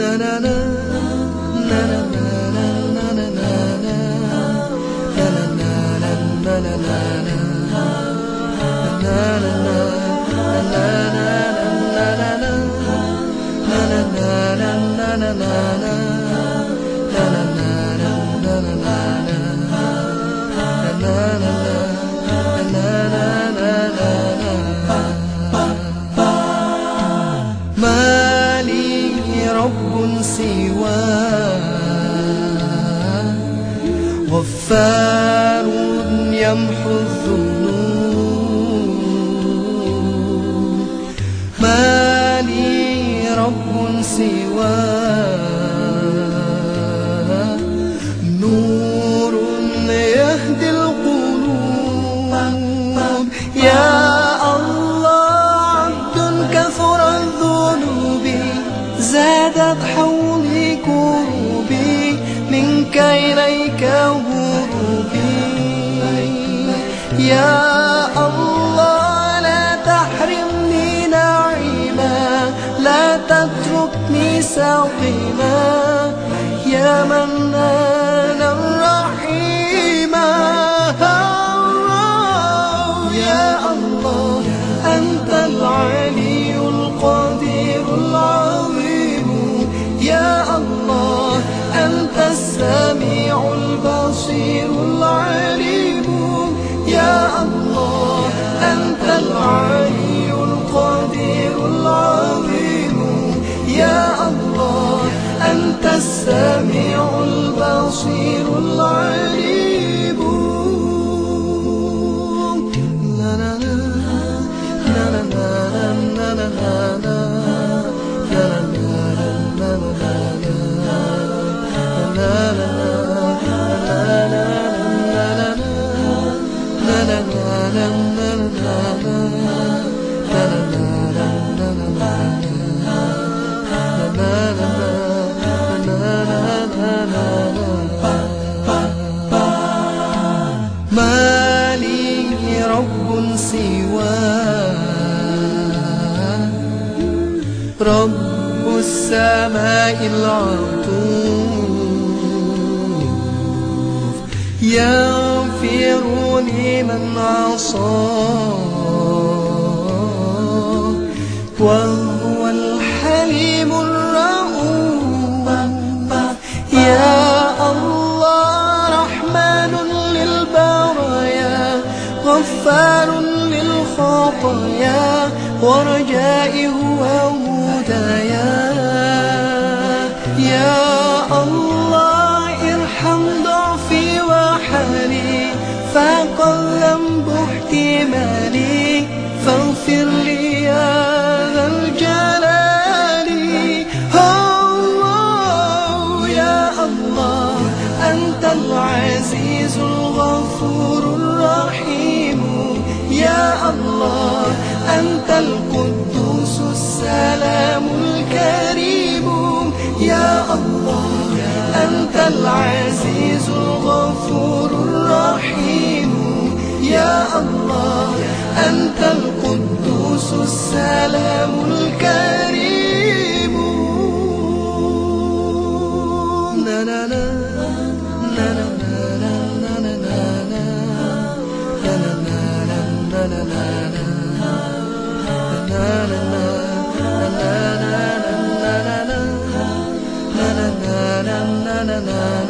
na na na na غفار يمحو الذنوب. ما لي رب سواه. نور يهدي القلوب. يا الله عبد كثر الذنوب. زادت حولي كروبي منك إليك يا الله لا تحرمني نعيما لا تتركني سقيما يا منان ما لي رب سواه رب السماء العطوف. يغفر لمن عصاه وهو الحليم الرؤوف يا الله رحمن للبرايا غفار للخطايا ورجائي هو هدايا العزيز الغفور. na